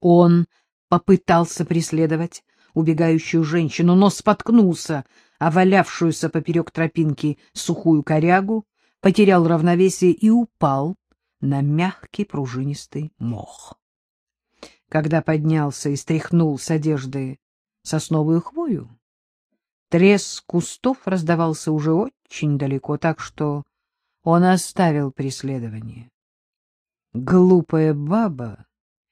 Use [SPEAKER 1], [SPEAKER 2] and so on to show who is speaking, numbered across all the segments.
[SPEAKER 1] Он попытался преследовать убегающую женщину, но споткнулся о валявшуюся поперек тропинки сухую корягу, потерял равновесие и упал на мягкий пружинистый мох. Когда поднялся и стряхнул с одежды сосновую хвою, треск кустов раздавался уже очень далеко, так что он оставил преследование. Глупая баба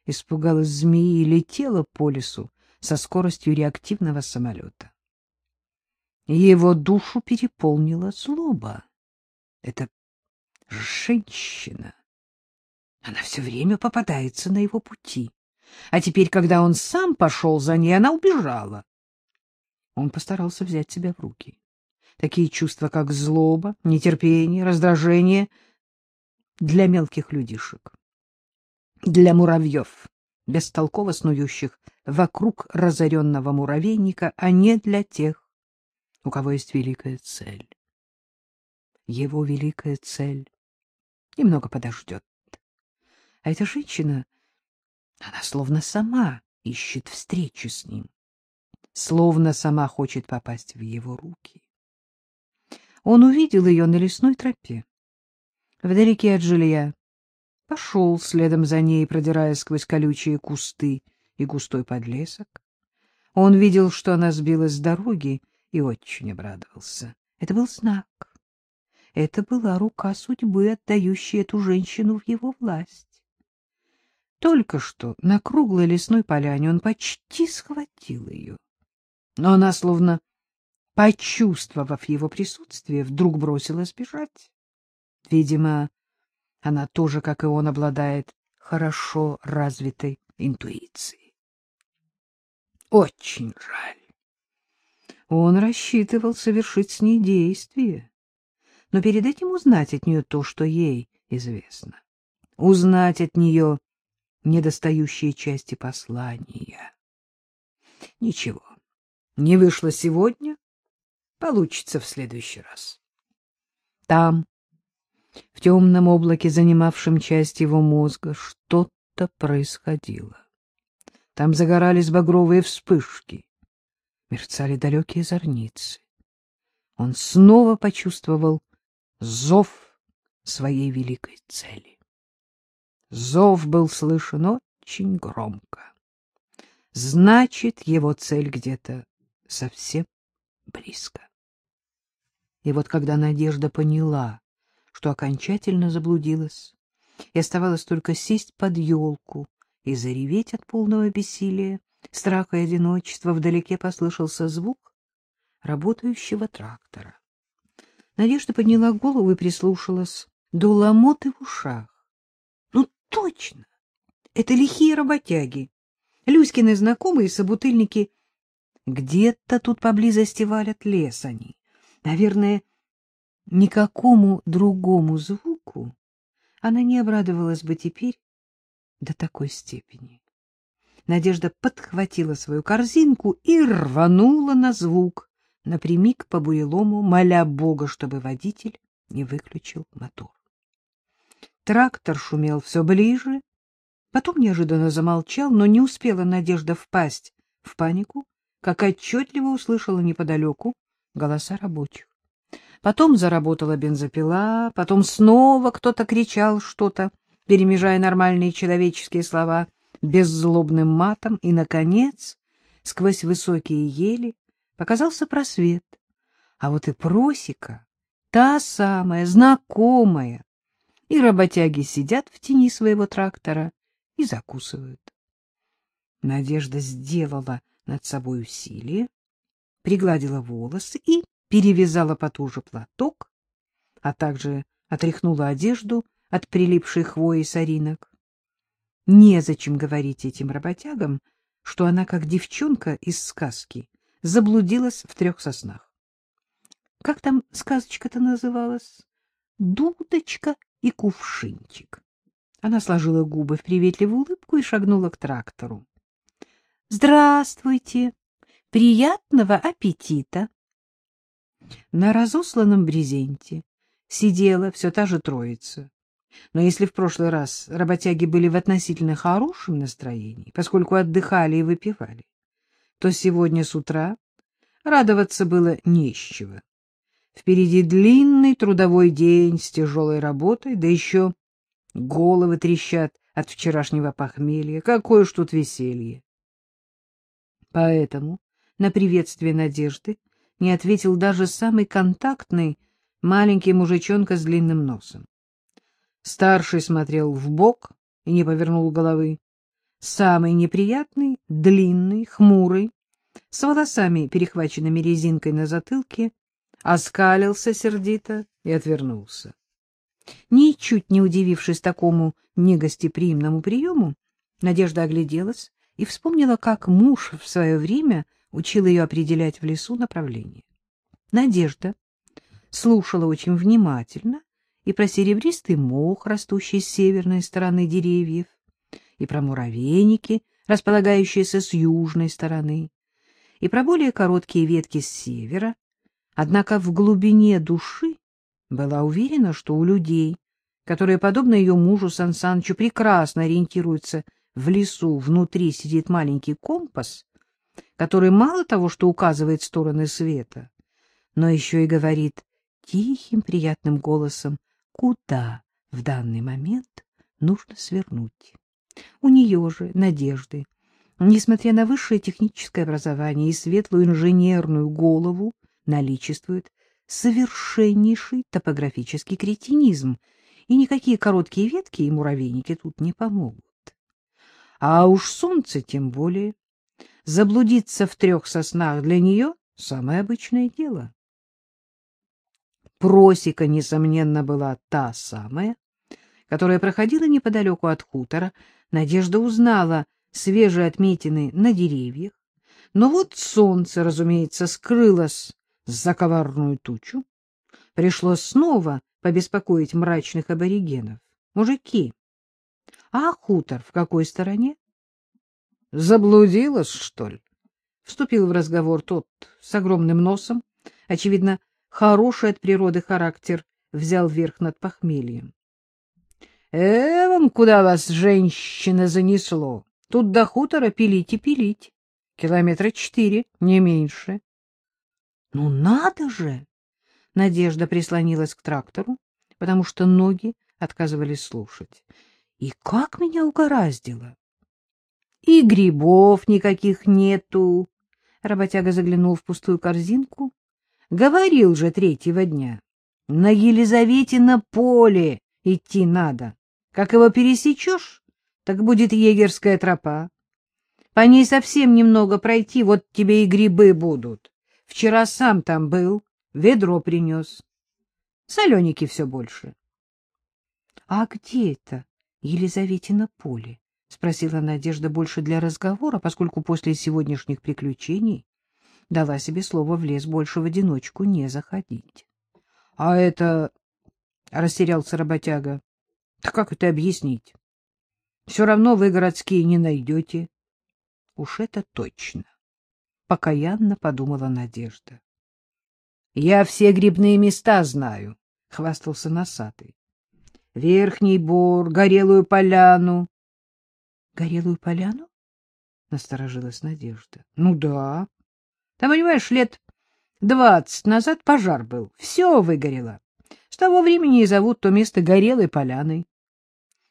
[SPEAKER 1] испугалась змеи и летела по лесу со скоростью реактивного самолета. Его душу переполнила злоба. Это женщина. Она все время попадается на его пути. А теперь, когда он сам пошел за ней, она убежала. Он постарался взять себя в руки. Такие чувства, как злоба, нетерпение, раздражение для мелких людишек, для муравьев, бестолково снующих вокруг разоренного муравейника, а не для тех, у кого есть великая цель. Его великая цель немного подождет. А эта женщина, она словно сама ищет встречи с ним, словно сама хочет попасть в его руки. Он увидел ее на лесной тропе, вдалеке от жилья, пошел следом за ней, продираясь сквозь колючие кусты и густой подлесок. Он видел, что она сбилась с дороги, и очень обрадовался. Это был знак. Это была рука судьбы, отдающая эту женщину в его власть. Только что на круглой лесной поляне он почти схватил ее. Но она, словно почувствовав его присутствие, вдруг бросилась бежать. Видимо, она тоже, как и он, обладает хорошо развитой интуицией. Очень жаль. Он рассчитывал совершить с ней действие, но перед этим узнать от нее то, что ей известно. Узнать от нее недостающие части послания. Ничего, не вышло сегодня, получится в следующий раз. Там, в темном облаке, занимавшем часть его мозга, что-то происходило. Там загорались багровые вспышки, мерцали далекие зорницы. Он снова почувствовал зов своей великой цели. Зов был слышен очень громко. Значит, его цель где-то совсем близко. И вот когда Надежда поняла, что окончательно заблудилась, и оставалось только сесть под елку и зареветь от полного бессилия, страха и одиночества, вдалеке послышался звук работающего трактора. Надежда подняла голову и прислушалась до ломоты в ушах. Ну, точно! Это лихие работяги. Люськины знакомые собутыльники. Где-то тут поблизости валят лес они. Наверное, Никакому другому звуку она не обрадовалась бы теперь до такой степени. Надежда подхватила свою корзинку и рванула на звук, напрямик по бурелому, моля Бога, чтобы водитель не выключил мотор. Трактор шумел все ближе, потом неожиданно замолчал, но не успела Надежда впасть в панику, как отчетливо услышала неподалеку голоса рабочих. Потом заработала бензопила, потом снова кто-то кричал что-то, перемежая нормальные человеческие слова беззлобным матом, и, наконец, сквозь высокие ели показался просвет. А вот и просека, та самая, знакомая, и работяги сидят в тени своего трактора и закусывают. Надежда сделала над собой усилие, пригладила волосы и перевязала потуже платок, а также отряхнула одежду от прилипшей хвои соринок. Незачем говорить этим работягам, что она, как девчонка из сказки, заблудилась в трех соснах. Как там сказочка-то называлась? Дудочка и кувшинчик. Она сложила губы в приветливую улыбку и шагнула к трактору. — Здравствуйте! Приятного аппетита! На разосланном брезенте сидела все та же троица. Но если в прошлый раз работяги были в относительно хорошем настроении, поскольку отдыхали и выпивали, то сегодня с утра радоваться было не с чего. Впереди длинный трудовой день с тяжелой работой, да еще головы трещат от вчерашнего похмелья. Какое ж тут веселье! Поэтому на приветствие Надежды не ответил даже самый контактный маленький мужичонка с длинным носом. Старший смотрел в бок и не повернул головы. Самый неприятный, длинный, хмурый, с волосами, перехваченными резинкой на затылке, оскалился сердито и отвернулся. Ничуть не удивившись такому негостеприимному приему, Надежда огляделась и вспомнила, как муж в свое время учил ее определять в лесу направление. Надежда слушала очень внимательно и про серебристый мох, растущий с северной стороны деревьев, и про муравейники, располагающиеся с южной стороны, и про более короткие ветки с севера, однако в глубине души была уверена, что у людей, которые, подобно ее мужу Сан Санычу, прекрасно ориентируются в лесу, внутри сидит маленький компас, который мало того, что указывает стороны света, но еще и говорит тихим приятным голосом, куда в данный момент нужно свернуть. У нее же, Надежды, несмотря на высшее техническое образование и светлую инженерную голову, наличествует совершеннейший топографический кретинизм, и никакие короткие ветки и муравейники тут не помогут. А уж солнце тем более. Заблудиться в трех соснах для нее — самое обычное дело. Просека, несомненно, была та самая, которая проходила неподалеку от хутора. Надежда узнала свежие отметины на деревьях. Но вот солнце, разумеется, скрылось за коварную тучу. Пришлось снова побеспокоить мрачных аборигенов. Мужики, а хутор в какой стороне? Заблудилась, что ли? Вступил в разговор тот с огромным носом. Очевидно, хороший от природы характер взял верх над похмельем. — Э, вам куда вас, женщина, занесло? Тут до хутора пилить и пилить. Километра четыре, не меньше. — Ну надо же! Надежда прислонилась к трактору, потому что ноги отказывались слушать. И как меня угораздило! И грибов никаких нету. Работяга заглянул в пустую корзинку. Говорил же третьего дня. На Елизавете на поле идти надо. Как его пересечешь, так будет егерская тропа. По ней совсем немного пройти, вот тебе и грибы будут. Вчера сам там был, ведро принес. Соленики все больше. — А где это, Елизаветино поле? — спросила Надежда больше для разговора, поскольку после сегодняшних приключений дала себе слово в лес больше в одиночку не заходить. — А это... — растерялся работяга. — Да как это объяснить? Все равно вы городские не найдете. — Уж это точно, — покаянно подумала Надежда. — Я все грибные места знаю, — хвастался носатый. — Верхний бор, горелую поляну. — Горелую поляну? — насторожилась Надежда. — Ну да. Там, понимаешь, лет двадцать назад пожар был. Все выгорело. С того времени и зовут то место горелой поляной.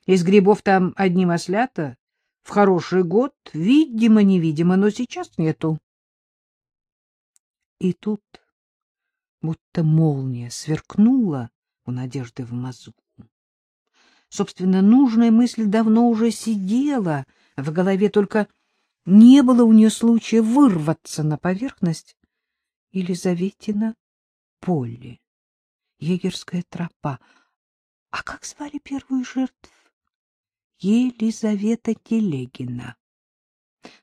[SPEAKER 1] Из грибов там одни маслята. В хороший год, видимо-невидимо, но сейчас нету. И тут будто молния сверкнула у Надежды в мозгу. Собственно, нужная мысль давно уже сидела в голове, только не было у нее случая вырваться на поверхность. Елизаветина поле, егерская тропа. А как звали первую жертву? Елизавета Телегина.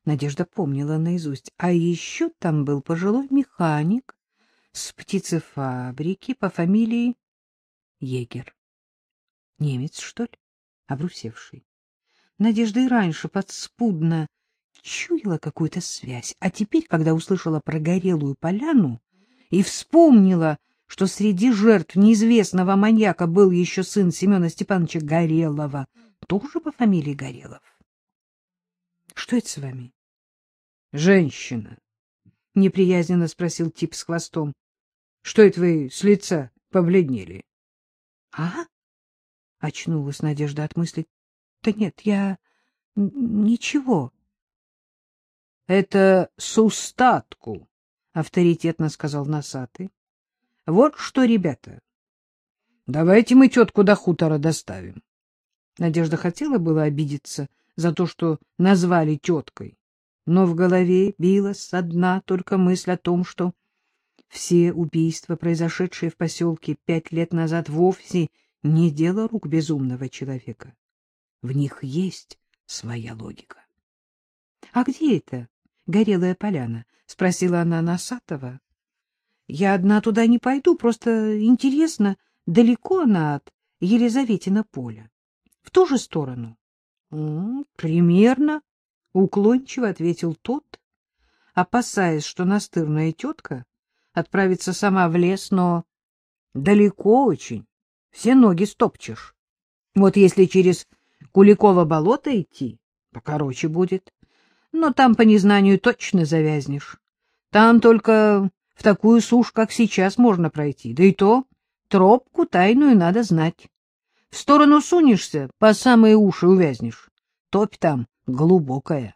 [SPEAKER 1] Надежда помнила наизусть. А еще там был пожилой механик с птицефабрики по фамилии Егер. Немец, что ли? Обрусевший. Надежда и раньше подспудно чуяла какую-то связь, а теперь, когда услышала про горелую поляну и вспомнила, что среди жертв неизвестного маньяка был еще сын Семена Степановича Горелова, тоже по фамилии Горелов. — Что это с вами? — Женщина, — неприязненно спросил тип с хвостом. — Что это вы с лица побледнели? — А? — очнулась Надежда от мысли. — Да нет, я... ничего. — Это сустатку, — авторитетно сказал носатый. — Вот что, ребята, давайте мы тетку до хутора доставим. Надежда хотела было обидеться за то, что назвали теткой, но в голове билась со дна только мысль о том, что все убийства, произошедшие в поселке пять лет назад, вовсе не дело рук безумного человека. В них есть своя логика. — А где это, горелая поляна? — спросила она Носатова. — Я одна туда не пойду, просто интересно, далеко она от Елизаветина поля. В ту же сторону? — Примерно, — уклончиво ответил тот, опасаясь, что настырная тетка отправится сама в лес, но далеко очень, все ноги стопчешь. Вот если через Куликово болото идти, покороче будет, но там по незнанию точно завязнешь. Там только в такую сушь, как сейчас, можно пройти, да и то тропку тайную надо знать. В сторону сунешься, по самые уши увязнешь. Топь там глубокая.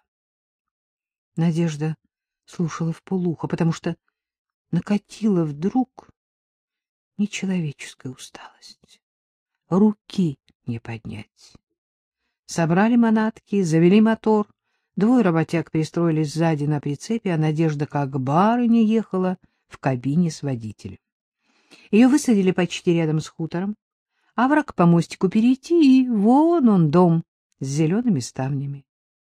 [SPEAKER 1] Надежда слушала вполуха, потому что накатила вдруг нечеловеческая усталость. Руки не поднять. Собрали манатки, завели мотор. Двое работяг пристроились сзади на прицепе, а Надежда, как барыня, ехала в кабине с водителем. Ее высадили почти рядом с хутором, а враг по мостику перейти, и вон он дом с зелеными ставнями.